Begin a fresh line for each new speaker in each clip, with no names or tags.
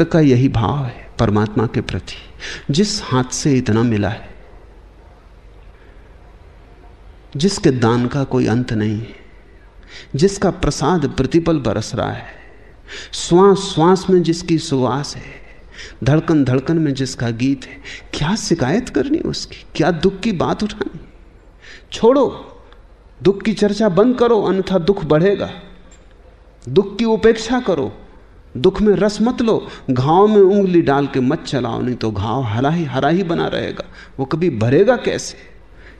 भक्त का यही भाव है परमात्मा के प्रति। जिस हाथ से इतना मिला है, जिसके दान का कोई अंत नहीं है, जिसका प्रसाद प्रतिपल बरस रहा है, श्वास श्वास में जिसकी सुवास है, धड़कन धड़कन में जिसका गीत है, क्या शिकायत करनी उसकी? क्या दुख की बात उठानी छोड़ो, दुख की चर्चा बंद करो, अन्यथा दुख बढ़ेगा। दुख की उपेक्षा करो। दुख में रस मत लो। घाव में उंगली डाल के मत चलाओ, नहीं तो घाव हरा ही हरा ही बना रहेगा। वो कभी भरेगा कैसे?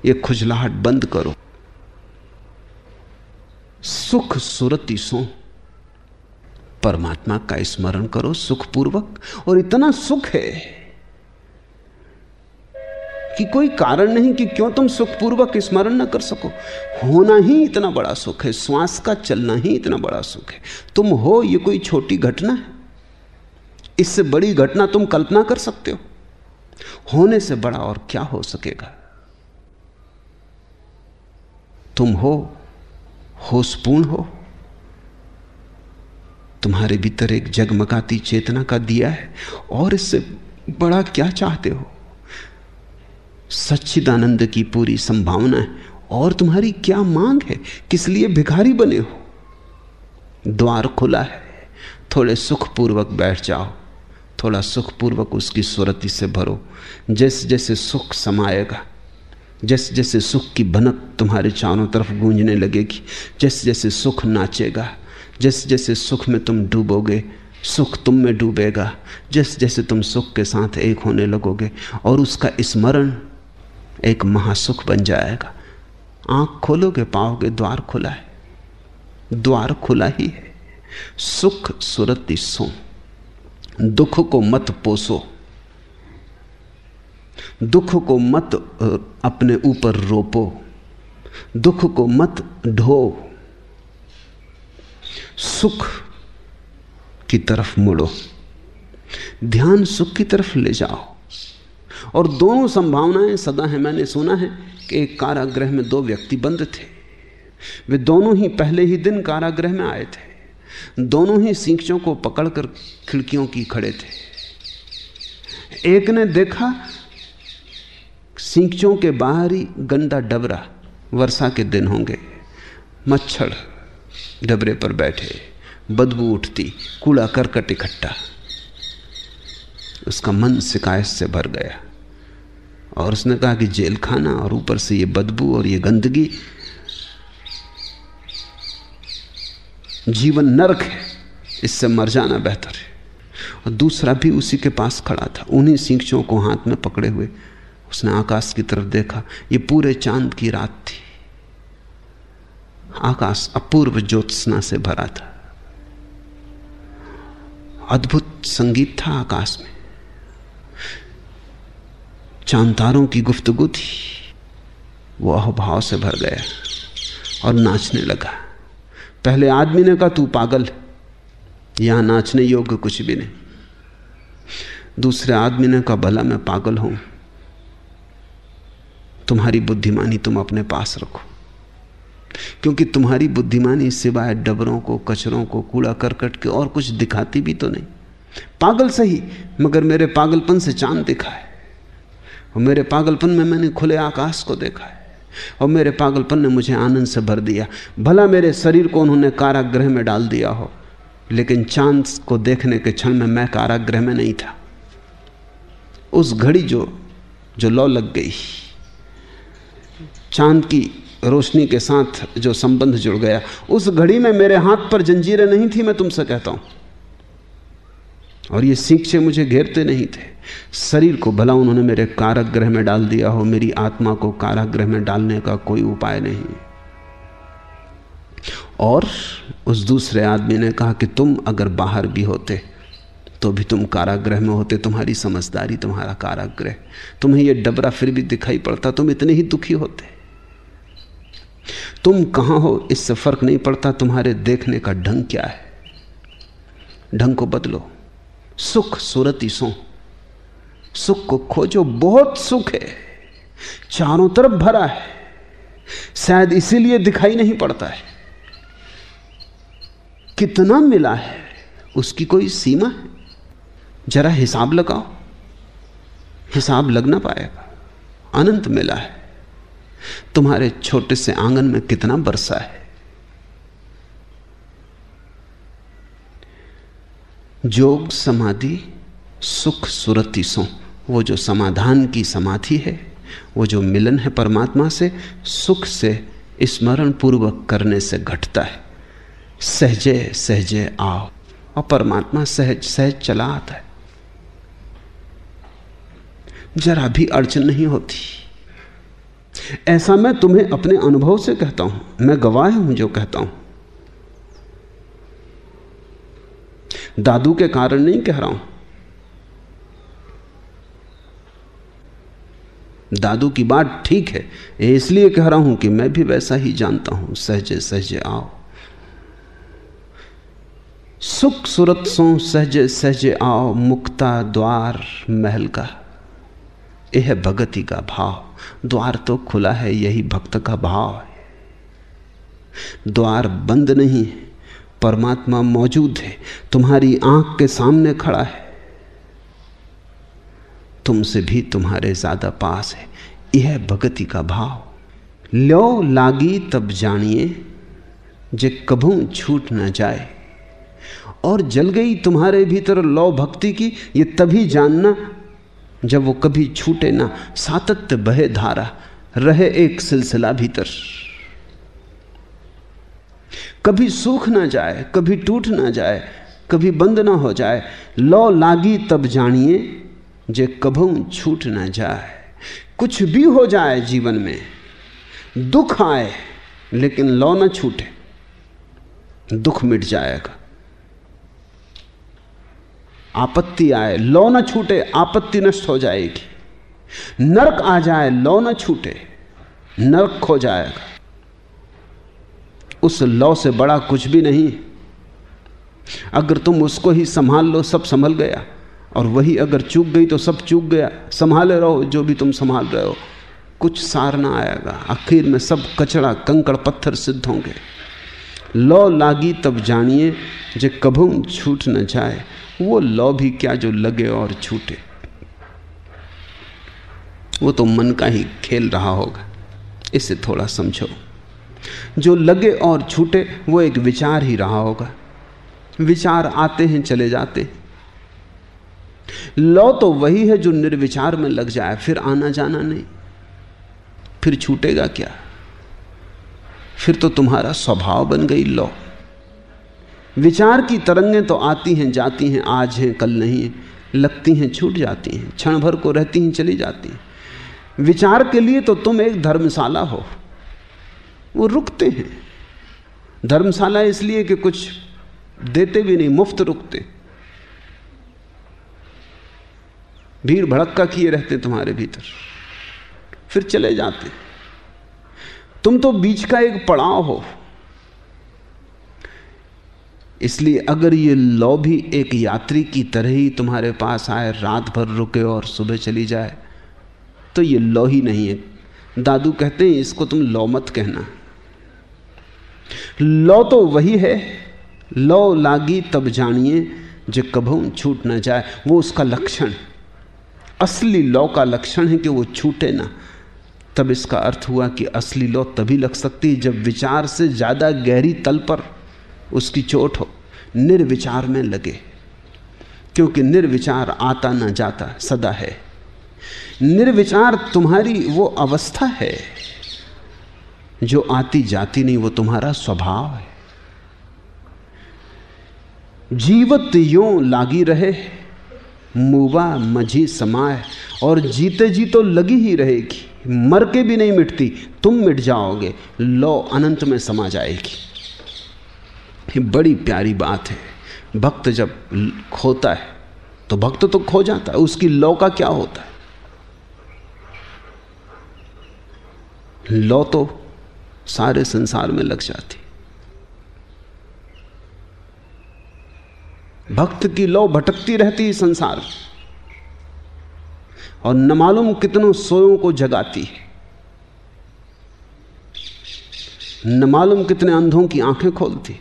ये खुजलाहट बंद करो। सुख सुरति सो। परमात्मा का स्मरण करो सुखपूर्वक। और इतना सुख है। कि कोई कारण नहीं कि क्यों तुम सुखपूर्वक स्मरण न कर सको। होना ही इतना बड़ा सुख है, श्वास का चलना ही इतना बड़ा सुख है। तुम हो, ये कोई छोटी घटना है? इससे बड़ी घटना तुम कल्पना कर सकते हो। होने से बड़ा और क्या हो सकेगा? तुम हो, होशपूर्ण हो। तुम्हारे भीतर एक जगमगाती चेतना का दिया है, और इससे बड़ा क्या चाहते हो? सच्चिदानंद की पूरी संभावना है। और तुम्हारी क्या मांग है? किस लिए भिखारी बने हो? द्वार खुला है। थोड़े सुखपूर्वक बैठ जाओ। थोड़ा सुखपूर्वक उसकी सुरति से भरो। जैसे जैसे सुख समाएगा जैसे जैसे सुख की भनक तुम्हारे चारों तरफ़ गूंजने लगेगी जैसे जैसे सुख नाचेगा जैसे जैसे सुख में तुम डूबोगे, सुख तुम में डूबेगा जैसे जैसे तुम सुख के साथ एक होने लगोगे। और उसका स्मरण एक महासुख बन जाएगा। आँख खोलोगे, पाओगे, द्वार खुला है। द्वार खुला ही है। सुख सुरति सो, दुख को मत पोसो। दुख को मत अपने ऊपर रोपो। दुख को मत ढो। सुख की तरफ़ मुड़ो। ध्यान सुख की तरफ़ ले जाओ। और दोनों संभावनाएँ सदा है। मैंने सुना है कि एक कारागृह में दो व्यक्ति बंद थे। वे दोनों ही पहले ही दिन कारागृह में आए थे। दोनों ही सींचों को पकड़कर खिड़कियों की खड़े थे। एक ने देखा सींचों के बाहर ही गंदा डबरा वर्षा के दिन होंगे। मच्छर डबरे पर बैठे, बदबू उठती, कूड़ा करकट इकट्ठा। उसका मन शिकायत से भर गया। और उसने कहा कि जेल खाना और ऊपर से ये बदबू और ये गंदगी। जीवन नरक है, इससे मर जाना बेहतर है। और दूसरा भी उसी के पास खड़ा था, उन्हीं सींचों को हाथ में पकड़े हुए। उसने आकाश की तरफ़ देखा, ये पूरे चाँद की रात थी। आकाश अपूर्व ज्योत्सना से भरा था। अद्भुत संगीत था आकाश में। चांतारों की गुफ्तगु थी। वो अहभाव से भर गया और नाचने लगा। पहले आदमी ने कहा, तू पागल यहाँ नाचने योग्य कुछ भी नहीं। दूसरे आदमी ने कहा, भला मैं पागल हूँ। तुम्हारी बुद्धिमानी तुम अपने पास रखो। क्योंकि तुम्हारी बुद्धिमानी सिवाय डबरों को, कचरों को, कूड़ा करकट के और कुछ दिखाती भी तो नहीं। पागल सही, मगर मेरे पागलपन से चाँद दिखा है। और मेरे पागलपन में मैंने खुले आकाश को देखा है। और मेरे पागलपन ने मुझे आनंद से भर दिया। भला मेरे शरीर को उन्होंने कारागृह में डाल दिया हो, लेकिन चाँद को देखने के क्षण में मैं कारागृह में नहीं था। उस घड़ी जो जो लौ लग गई, चाँद की रोशनी के साथ जो संबंध जुड़ गया, उस घड़ी में मेरे हाथ पर जंजीरें नहीं थी, मैं तुमसे कहता हूँ। और ये सीखे मुझे घेरते नहीं थे। शरीर को भला उन्होंने मेरे कारागृह में डाल दिया हो, मेरी आत्मा को कारागृह में डालने का कोई उपाय नहीं। और उस दूसरे आदमी ने कहा कि तुम अगर बाहर भी होते तो भी तुम कारागृह में होते, तुम्हारी समझदारी, तुम्हारा कारागृह। तुम्हें यह डबरा फिर भी दिखाई पड़ता, तुम इतने ही दुखी होते। तुम कहाँ हो, इससे फ़र्क नहीं पड़ता, तुम्हारे देखने का ढंग क्या है? ढंग को बदलो। सुख सूरती सो सुख को खोजो, बहुत सुख है। चारों तरफ़ भरा है। शायद इसीलिए दिखाई नहीं पड़ता है। कितना मिला है, उसकी कोई सीमा है? जरा हिसाब लगाओ। हिसाब लग ना पाएगा। अनंत मिला है। तुम्हारे छोटे से आँगन में कितना बरसा है। जोग, समाधि, सुख, सुरति सो। वो जो समाधान की समाधि है, वो जो मिलन है परमात्मा से, सुख से स्मरण पूर्वक करने से घटता है। सहजे सहजे आओ। और परमात्मा सहज सहज चला आता है। जरा भी अड़चन नहीं होती। ऐसा मैं तुम्हें अपने अनुभव से कहता हूँ। मैं गवाह हूँ जो कहता हूँ। दादू के कारण नहीं कह रहा हूँ। दादू की बात ठीक है, इसलिए कह रहा हूँ कि मैं भी वैसा ही जानता हूँ। सहजे सहजे आओ। सुख सुरत सो, सहजे सहजे आओ। मुक्ता द्वार महल का, यह भगति का भाव। द्वार तो खुला है, यही भक्त का भाव है। द्वार बंद नहीं है। परमात्मा मौजूद है, तुम्हारी आँख के सामने खड़ा है। तुमसे भी तुम्हारे ज़्यादा पास है, यह भगति का भाव। लो लागी तब जानिए जे कभू छूट ना जाए। और जल गई तुम्हारे भीतर लो भक्ति की, ये तभी जानना जब वो कभी छूटे ना। सातत्य बहे धारा, रहे एक सिलसिला भीतर। कभी सूख ना जाए, कभी टूट ना जाए, कभी बंद ना हो जाए, लो लागी तब जानिए जे कभू छूट ना जाए। कुछ भी हो जाए जीवन में, दुख आए, लेकिन लो ना छूटे, दुख मिट जाएगा। आपत्ति आए, लो ना छूटे, आपत्ति नष्ट हो जाएगी। नरक आ जाए, लो ना छूटे, नरक खो जाएगा। उस लौ से बड़ा कुछ भी नहीं। अगर तुम उसको ही संभाल लो, सब संभल गया। और वही अगर चूक गई तो सब चूक गया। संभाले रहो, जो भी तुम संभाल रहे हो। कुछ सार ना आएगा। आखिर में सब कचड़ा कंकड़, पत्थर सिद्ध होंगे। लौ लागी तब जानिए जो कभू छूट न जाए। वो लौ भी क्या जो लगे और छूटे। वो तो मन का ही खेल रहा होगा। इसे थोड़ा समझो। जो लगे और छूटे, वो एक विचार ही रहा होगा। विचार आते हैं, चले जाते लौ तो वही है जो निर्विचार में लग जाए, फिर आना जाना नहीं। फिर छूटेगा क्या? फिर तो तुम्हारा स्वभाव बन गई लौ। विचार की तरंगें तो आती हैं, जाती हैं, आज हैं, कल नहीं है। लगती हैं, छूट जाती हैं, क्षण भर को रहती हैं, चली जाती हैं। विचार के लिए तो तुम एक धर्मशाला हो। वो रुकते हैं। धर्मशाला इसलिए कि कुछ देते भी नहीं, मुफ़्त रुकते। भीड़ भड़क्का किए रहते तुम्हारे भीतर। फिर चले जाते। तुम तो बीच का एक पड़ाव हो। इसलिए अगर ये लौ भी एक यात्री की तरह ही तुम्हारे पास आए, रात भर रुके और सुबह चली जाए तो ये लौ ही नहीं है। दादू कहते हैं, इसको तुम लौ मत कहना। लौ तो वही है, लौ लागी तब जानिए जो कभू छूट ना जाए। वो उसका लक्षण, असली लौ का लक्षण है कि वो छूटे ना। तब इसका अर्थ हुआ कि असली लौ तभी लग सकती है जब विचार से ज़्यादा गहरी तल पर उसकी चोट हो, निर्विचार में लगे। क्योंकि निर्विचार आता ना जाता, सदा है। निर्विचार तुम्हारी वो अवस्था है। जो आती जाती नहीं, वो तुम्हारा स्वभाव है। जीवत यो लागी रहे, मुवा मझी समाए और जीते जी तो लगी ही रहेगी, मर के भी नहीं मिटती, तुम मिट जाओगे, लो अनंत में समा जाएगी। ये बड़ी प्यारी बात है, भक्त जब खोता है तो भक्त तो खो जाता है, उसकी लौ का क्या होता है? लौ तो सारे संसार में लग जाती। भक्त की लौ भटकती रहती संसार। और न मालूम कितनों सोयों को जगाती न मालूम कितने अंधों की आँखें खोलती।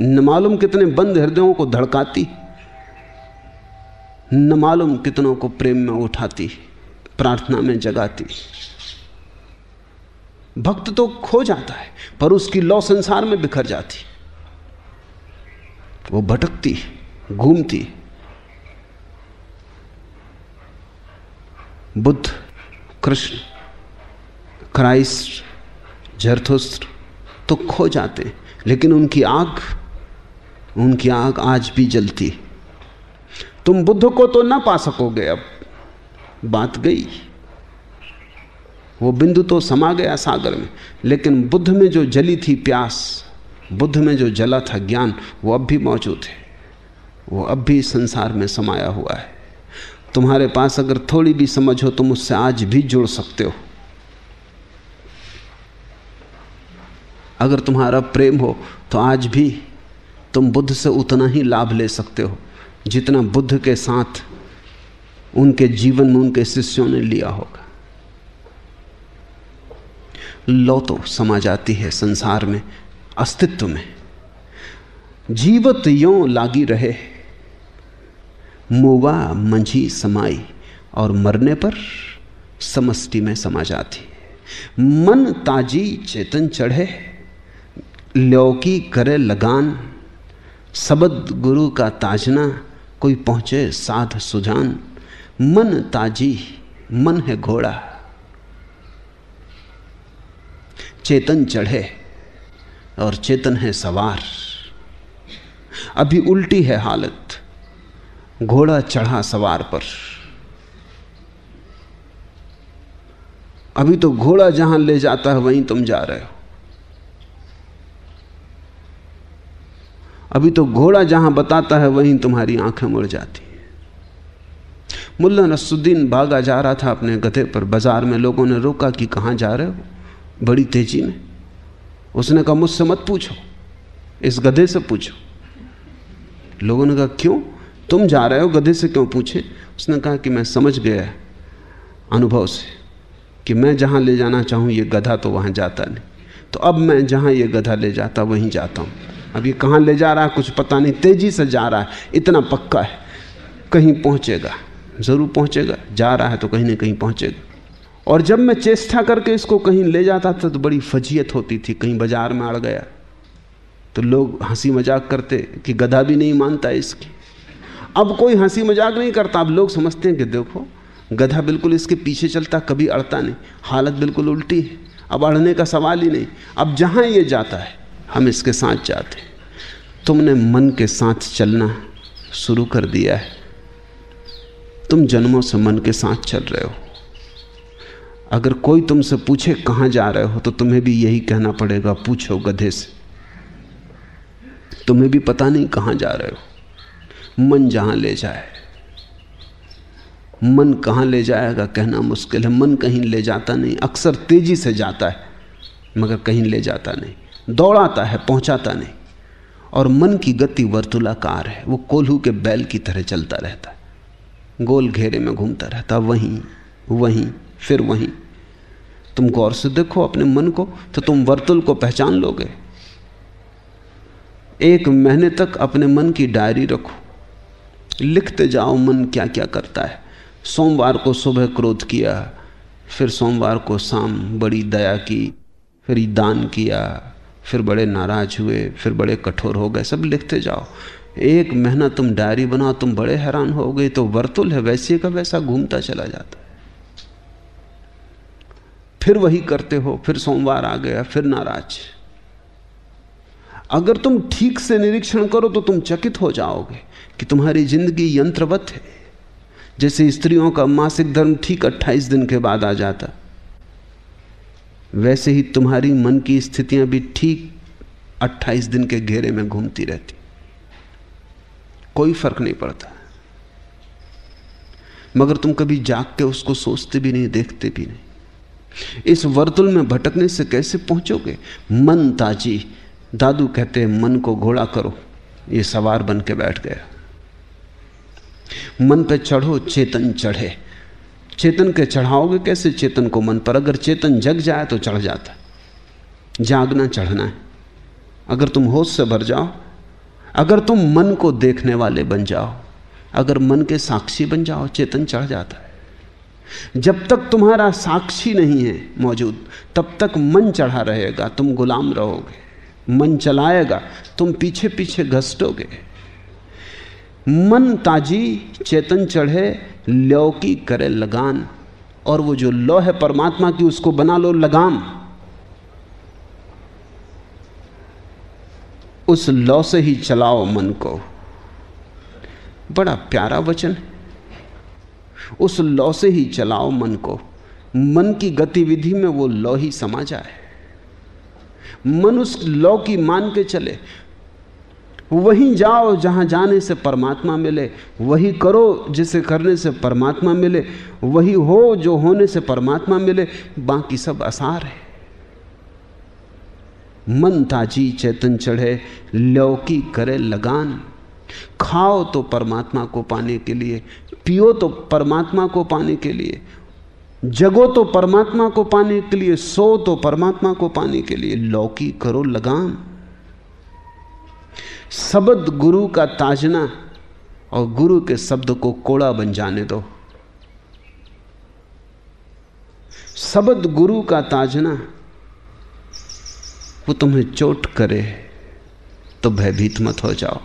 न मालूम कितने बंद हृदयों को धड़काती। न मालूम कितनों को प्रेम में उठाती, प्रार्थना में जगाती। भक्त तो खो जाता है, पर उसकी लौ संसार में बिखर जाती वो भटकती घूमती बुद्ध, कृष्ण, क्राइस्ट, जरथुस्त्र तो खो जाते लेकिन उनकी आग उनकी आग आज भी जलती तुम बुद्ध को तो ना पा सकोगे, अब बात गई। वो बिंदु तो समा गया सागर में, लेकिन बुद्ध में जो जली थी प्यास, बुद्ध में जो जला था ज्ञान, वो अब भी मौजूद है। वो अब भी संसार में समाया हुआ है। तुम्हारे पास अगर थोड़ी भी समझ हो, तुम उससे आज भी जुड़ सकते हो। अगर तुम्हारा प्रेम हो तो आज भी तुम बुद्ध से उतना ही लाभ ले सकते हो, जितना बुद्ध के साथ, उनके जीवन में उनके शिष्यों ने लिया होगा। लो तो समा जाती है संसार में, अस्तित्व में। जीवत यो लागी रहे, मुवा मंझी समाई, और मरने पर समष्टि में समा जाती मन ताजी चेतन चढ़े, लौकी करे लगान, सबद गुरु का ताजना, कोई पहुँचे साध सुजान। मन ताजी, मन है घोड़ा चेतन चढ़े और चेतन है सवार। अभी उल्टी है हालत। घोड़ा चढ़ा सवार पर। अभी तो घोड़ा जहाँ ले जाता है, वहीं तुम जा रहे हो। अभी तो घोड़ा जहाँ बताता है, वहीं तुम्हारी आँखें मुड़ जाती हैं। मुल्ला नसुद्दीन भागा जा रहा था अपने गधे पर। बाज़ार में लोगों ने रोका कि कहाँ जा रहे हो? बड़ी तेज़ी में। उसने कहा, मुझसे मत पूछो। इस गधे से पूछो। लोगों ने कहा, क्यों? तुम जा रहे हो, गधे से क्यों पूछे? उसने कहा कि मैं समझ गया अनुभव से कि मैं जहाँ ले जाना चाहूँ, ये गधा तो वहाँ जाता नहीं। तो अब मैं जहाँ ये गधा ले जाता, वहीं जाता हूँ। अब ये कहाँ ले जा रहा है, कुछ पता नहीं। तेज़ी से जा रहा है, इतना पक्का है, कहीं पहुंचेगा, ज़रूर पहुंचेगा। जा रहा है तो कहीं ना कहीं पहुंचेगा। और जब मैं चेष्टा करके इसको कहीं ले जाता था तो बड़ी फजीयत होती थी, कहीं बाज़ार में अड़ गया। तो लोग हँसी मज़ाक करते कि गधा भी नहीं मानता इसकी। अब कोई हँसी मज़ाक नहीं करता, अब लोग समझते हैं कि देखो, गधा बिल्कुल इसके पीछे चलता, कभी अड़ता नहीं। हालत बिल्कुल उल्टी है। अब अड़ने का सवाल ही नहीं। अब जहाँ ये जाता है, हम इसके साथ जाते तुमने मन के साथ चलना शुरू कर दिया है। तुम जन्मों से मन के साथ चल रहे हो। अगर कोई तुमसे पूछे कहाँ जा रहे हो तो तुम्हें भी यही कहना पड़ेगा, पूछो गधे से। तुम्हें भी पता नहीं कहाँ जा रहे हो। मन जहाँ ले जाए। मन कहाँ ले जाएगा, कहना मुश्किल है। मन कहीं ले जाता नहीं, अक्सर तेज़ी से जाता है, मगर कहीं ले जाता नहीं। दौड़ाता है, पहुंचाता नहीं। और मन की गति वर्तुलाकार है, वो कोल्हू के बैल की तरह चलता रहता है। गोल घेरे में घूमता रहता, वहीं वहीं। फिर वहीं। तुम गौर से देखो अपने मन को तो तुम वर्तुल को पहचान लोगे। एक महीने तक अपने मन की डायरी रखो। लिखते जाओ मन क्या क्या करता है। सोमवार को सुबह क्रोध किया, फिर सोमवार को शाम बड़ी दया की, फिर दान किया, फिर बड़े नाराज़ हुए, फिर बड़े कठोर हो गए, सब लिखते जाओ। एक महीना तुम डायरी बनाओ, तुम बड़े हैरान हो गए तो वर्तुल है, वैसे का वैसा घूमता चला जाता है। फिर वही करते हो, फिर सोमवार आ गया, फिर नाराज़। अगर तुम ठीक से निरीक्षण करो तो तुम चकित हो जाओगे कि तुम्हारी ज़िंदगी यंत्रवत है। जैसे स्त्रियों का मासिक धर्म ठीक 28 दिन के बाद आ जाता, वैसे ही तुम्हारी मन की स्थितियाँ भी ठीक 28 दिन के घेरे में घूमती रहती। कोई फ़र्क नहीं पड़ता। मगर तुम कभी जाग के उसको सोचते भी नहीं, देखते भी नहीं। इस वर्तुल में भटकने से कैसे पहुंचोगे? मन ताजी दादू कहते हैं, मन को घोड़ा करो। ये सवार बन के बैठ गया। मन पे चढ़ो, चेतन चढ़े। चेतन के चढ़ाओगे कैसे? चेतन को मन पर। अगर चेतन जग जाए तो चढ़ जाता जागना, चढ़ना है। अगर तुम होश से भर जाओ, अगर तुम मन को देखने वाले बन जाओ, अगर मन के साक्षी बन जाओ, चेतन चढ़ जाता है। जब तक तुम्हारा साक्षी नहीं है मौजूद, तब तक मन चढ़ा रहेगा, तुम गुलाम रहोगे, मन चलाएगा, तुम पीछे पीछे घसटोगे। मन ताजी, चेतन चढ़े, लौकी करे लगान, और वो जो लौ है परमात्मा की, उसको बना लो लगाम। उस लौ से ही चलाओ मन को। बड़ा प्यारा वचन है। उस लौ से ही चलाओ मन को। मन की गतिविधि में वो लौ ही समा जाए। मन उस लौ की मान के चले। वहीं जाओ जहाँ जाने से परमात्मा मिले, वही करो जिसे करने से परमात्मा मिले, वही हो जो होने से परमात्मा मिले, बाकी सब आसार है। मन ताजी चेतन चढ़े, लौकी करे लगान। खाओ तो परमात्मा को पाने के लिए पियो तो परमात्मा को पाने के लिए, जगो तो परमात्मा को पाने के लिए, सो तो परमात्मा को पाने के लिए लौकी करो लगाम। शब्द गुरु का ताजना और गुरु के शब्द को कोड़ा बन जाने दो। शब्द गुरु का ताजना, वो तुम्हें चोट करे तो भयभीत मत हो जाओ।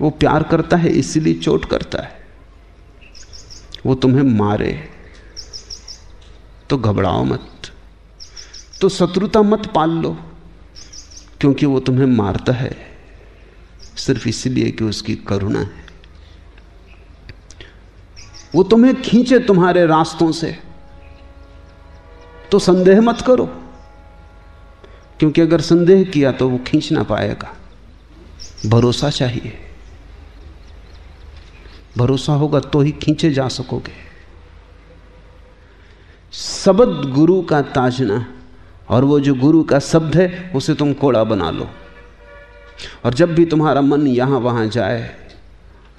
वो प्यार करता है, इसीलिए चोट करता है। वो तुम्हें मारे। तो घबराओ मत। तो शत्रुता मत पाल लो, क्योंकि वो तुम्हें मारता है। सिर्फ़ इसलिए कि उसकी करुणा है। वो तुम्हें खींचे तुम्हारे रास्तों से। तो संदेह मत करो, क्योंकि अगर संदेह किया तो वो खींच ना पाएगा। भरोसा चाहिए। भरोसा होगा तो ही खींचे जा सकोगे। शब्द गुरु का ताजना और वो जो गुरु का शब्द है, उसे तुम कोड़ा बना लो। और जब भी तुम्हारा मन यहाँ वहाँ जाए,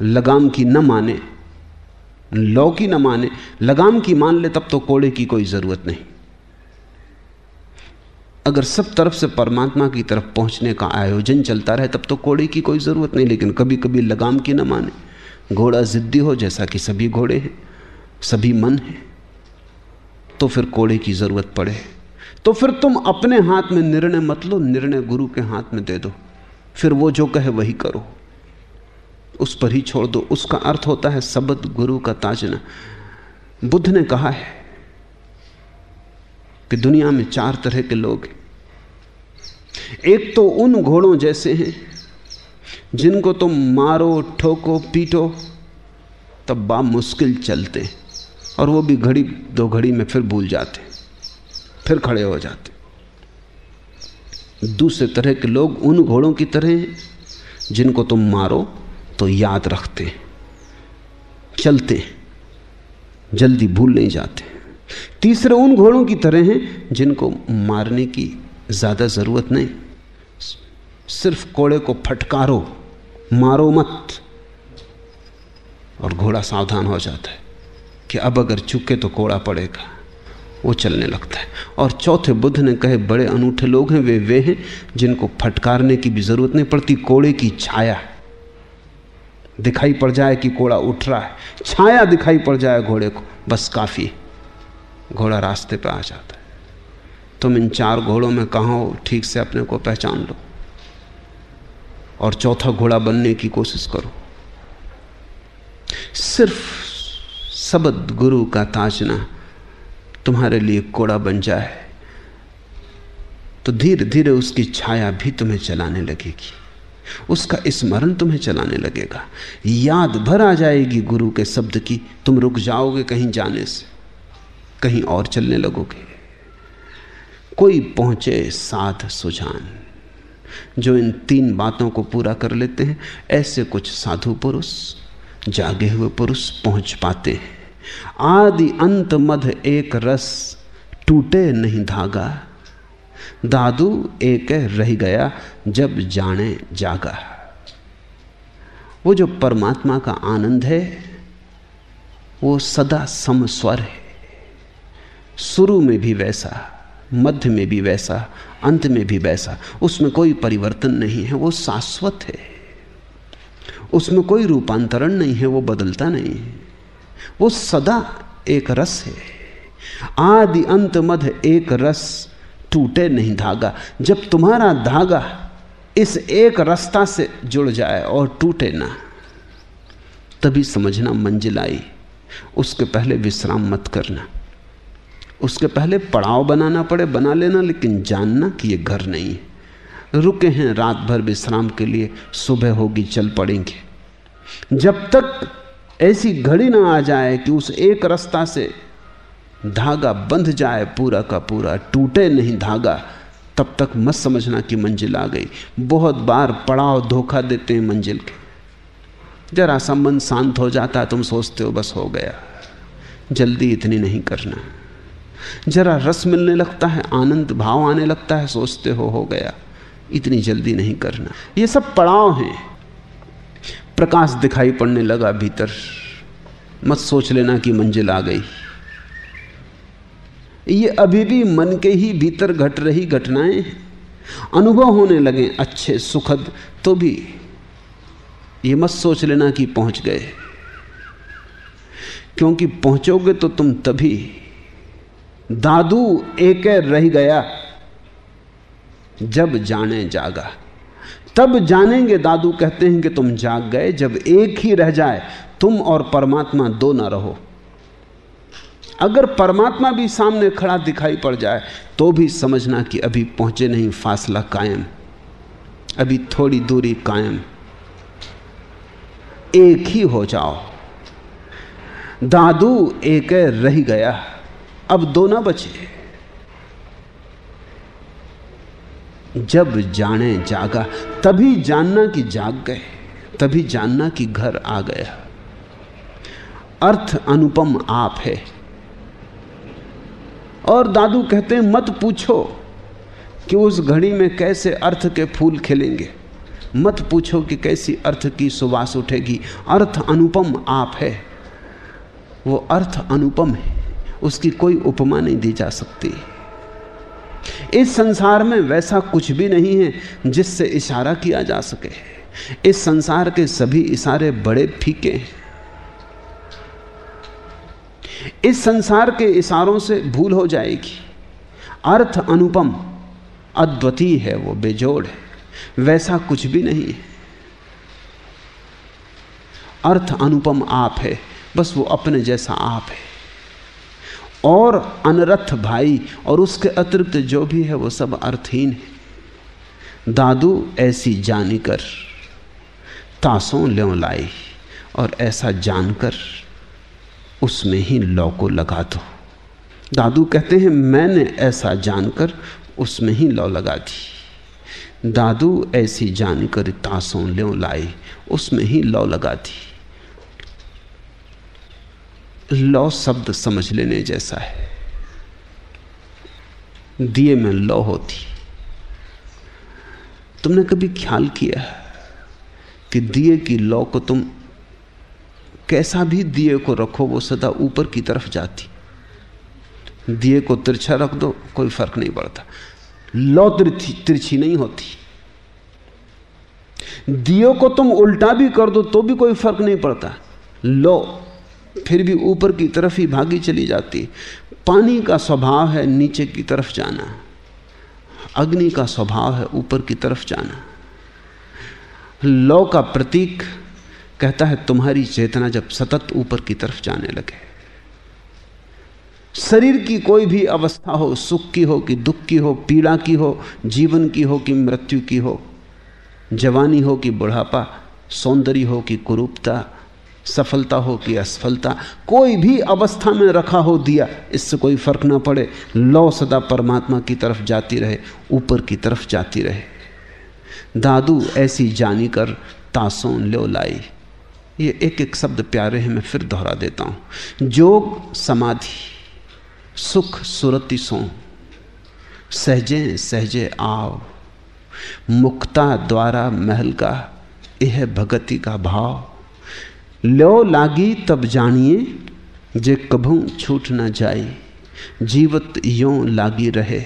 लगाम की न माने, लौ की न माने, लगाम की मान ले, तब तो कोड़े की कोई ज़रूरत नहीं। अगर सब तरफ़ से परमात्मा की तरफ़ पहुँचने का आयोजन चलता रहे, तब तो कोड़े की कोई ज़रूरत नहीं, लेकिन कभी कभी लगाम की न माने। घोड़ा जिद्दी हो जैसा कि सभी घोड़े हैं, सभी मन हैं तो फिर कोड़े की ज़रूरत पड़े। तो फिर तुम अपने हाथ में निर्णय मत लो, निर्णय गुरु के हाथ में दे दो। फिर वो जो कहे वही करो। उस पर ही छोड़ दो। उसका अर्थ होता है शब्द गुरु का ताजना। बुद्ध ने कहा है कि दुनिया में चार तरह के लोग हैं। एक तो उन घोड़ों जैसे हैं जिनको तुम मारो, ठोको, पीटो, तब बा मुश्किल चलते और वो भी घड़ी, दो घड़ी में फिर भूल जाते, फिर खड़े हो जाते। दूसरे तरह के लोग उन घोड़ों की तरह हैं जिनको तुम मारो तो याद रखते, चलते, जल्दी भूल नहीं जाते। तीसरे उन घोड़ों की तरह हैं जिनको मारने की ज़्यादा ज़रूरत नहीं। सिर्फ़ कोड़े को फटकारो, मारो मत। और घोड़ा सावधान हो जाता है कि अब अगर चुके तो कोड़ा पड़ेगा, वो चलने लगता है। और चौथे बुद्ध ने कहे, बड़े अनूठे लोग हैं, वे वे हैं जिनको फटकारने की भी ज़रूरत नहीं पड़ती, कोड़े की छाया। दिखाई पड़ जाए कि कोड़ा उठ रहा है, छाया दिखाई पड़ जाए घोड़े को, बस काफ़ी घोड़ा रास्ते पर आ जाता है। तुम इन चार घोड़ों में कहा ठीक से अपने को पहचान लो। और चौथा घोड़ा बनने की कोशिश करो। सिर्फ़ शब्द गुरु का ताजना तुम्हारे लिए कोड़ा बन जाए तो धीरे धीरे उसकी छाया भी तुम्हें चलाने लगेगी। उसका स्मरण तुम्हें चलाने लगेगा। याद भर आ जाएगी गुरु के शब्द की, तुम रुक जाओगे कहीं जाने से, कहीं और चलने लगोगे। कोई पहुँचे साथ सुझान जो इन तीन बातों को पूरा कर लेते हैं, ऐसे कुछ साधु पुरुष, जागे हुए पुरुष पहुँच पाते हैं। आदि अंत मध एक रस टूटे नहीं धागा। दादू एक रह गया जब जाने जागा। वो जो परमात्मा का आनंद है, वो सदा समस्वर है। शुरू में भी वैसा। मध्य में भी वैसा, अंत में भी वैसा। उसमें कोई परिवर्तन नहीं है, वो शाश्वत है। उसमें कोई रूपांतरण नहीं है, वो बदलता नहीं है। वो सदा एक रस है। आदि अंत मध्य एक रस टूटे नहीं धागा। जब तुम्हारा धागा इस एक रास्ता से जुड़ जाए और टूटे ना, तभी समझना मंजिल आई उसके पहले विश्राम मत करना। उसके पहले पड़ाव बनाना पड़े, बना लेना, लेकिन जानना कि ये घर नहीं है। रुके हैं, रात भर विश्राम के लिए सुबह होगी, चल पड़ेंगे। जब तक ऐसी घड़ी ना आ जाए कि उस एक रास्ता से धागा बंध जाए, पूरा का पूरा टूटे नहीं धागा, तब तक मत समझना कि मंजिल आ गई। बहुत बार पड़ाव धोखा देते हैं मंजिल के। जरा सा मन शांत हो जाता है, तुम सोचते हो, बस हो गया। जल्दी इतनी नहीं करना। जरा रस मिलने लगता है, आनंद, भाव आने लगता है, सोचते हो हो गया। इतनी जल्दी नहीं करना। ये सब पड़ाव हैं। प्रकाश दिखाई पड़ने लगा भीतर। मत सोच लेना कि मंजिल आ गई। ये अभी भी मन के ही भीतर घट रही घटनाएँ अनुभव होने लगे अच्छे, सुखद तो भी। ये मत सोच लेना कि पहुँच गए। क्योंकि पहुंचोगे तो तुम तभी दादू एक रह गया, जब जाने जागा। तब जानेंगे, दादू कहते हैं कि तुम जाग गए, जब एक ही रह जाए, तुम और परमात्मा दो ना रहो। अगर परमात्मा भी सामने खड़ा दिखाई पड़ जाए तो भी समझना कि अभी पहुँचे नहीं, फासला कायम। अभी थोड़ी दूरी कायम। एक ही हो जाओ। दादू एक रह गया। अब दो ना बचे। जब जाने जागा, तभी जानना कि जाग गए, तभी जानना कि घर आ गया। अर्थ अनुपम आप है। और दादू कहते हैं, मत पूछो कि उस घड़ी में कैसे अर्थ के फूल खिलेंगे। मत पूछो कि कैसी अर्थ की सुवास उठेगी। अर्थ अनुपम आप है। वो अर्थ अनुपम है। उसकी कोई उपमा नहीं दी जा सकती। इस संसार में वैसा कुछ भी नहीं है जिससे इशारा किया जा सके। इस संसार के सभी इशारे बड़े फीके हैं। इस संसार के इशारों से भूल हो जाएगी। अर्थ अनुपम, अद्वितीय है वो, बेजोड़ है। वैसा कुछ भी नहीं है। अर्थ अनुपम आप है, बस वो अपने जैसा आप है। और अनरथ भाई और उसके अतिरिक्त जो भी है वो सब अर्थहीन है। दादू ऐसी जानी कर तासों ल्यों लाई और ऐसा जानकर उसमें ही लौ को लगा दो। दादू कहते हैं, मैंने ऐसा जानकर उसमें ही लौ लगा दी। दादू ऐसी जानकर तासों ल्यों लाई, उसमें ही लौ लगा दी। लौ शब्द समझ लेने जैसा है। दिए में लौ होती। तुमने कभी ख्याल किया कि दिए की लौ को तुम कैसा भी दिए को रखो, वो सदा ऊपर की तरफ़ जाती। दिए को तिरछा रख दो, कोई फ़र्क नहीं पड़ता। लौ तिरछी तिरछी नहीं होती। दियो को तुम उल्टा भी कर दो तो भी कोई फ़र्क नहीं पड़ता। लो फिर भी ऊपर की तरफ़ ही भागी चली जाती। पानी का स्वभाव है नीचे की तरफ़ जाना। अग्नि का स्वभाव है ऊपर की तरफ़ जाना। लौ का प्रतीक कहता है, तुम्हारी चेतना जब सतत ऊपर की तरफ़ जाने लगे। शरीर की कोई भी अवस्था हो, सुख की हो कि दुख की हो, पीड़ा की हो, जीवन की हो कि मृत्यु की हो, जवानी हो कि बुढ़ापा, सौंदर्य हो कि कुरूपता सफलता हो कि असफलता। कोई भी अवस्था में रखा हो दिया, इससे कोई फ़र्क ना पड़े। लौ सदा परमात्मा की तरफ़ जाती रहे, ऊपर की तरफ़ जाती रहे। दादू, ऐसी जानी कर तासों लो लाई। ये एक एक शब्द प्यारे हैं, मैं फिर दोहरा देता हूँ। जोग, समाधि, सुख, सुरति, सो। सहजे सहजे आओ। मुक्ता द्वारा महल का यह भगति का भाव। लो लागी तब जानिए जे कभू छूट न जाए। जीवत यो लागी रहे,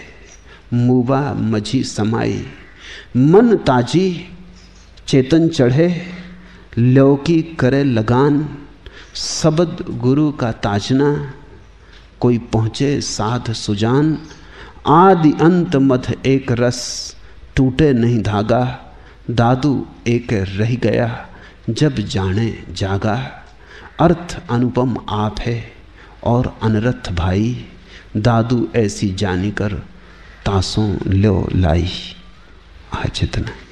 मुवा मझी समाई मन ताजी, चेतन चढ़े, लौकी करे लगान। शब्द गुरु का ताजना, कोई पहुँचे साध सुजान। आदि अंत मध एक रस, टूटे नहीं धागा। दादू एक रह गया। जब जाने जागा, अर्थ अनुपम आप है और अनरथ भाई, दादू ऐसी जानी कर तासों लो लाई। आज इतना।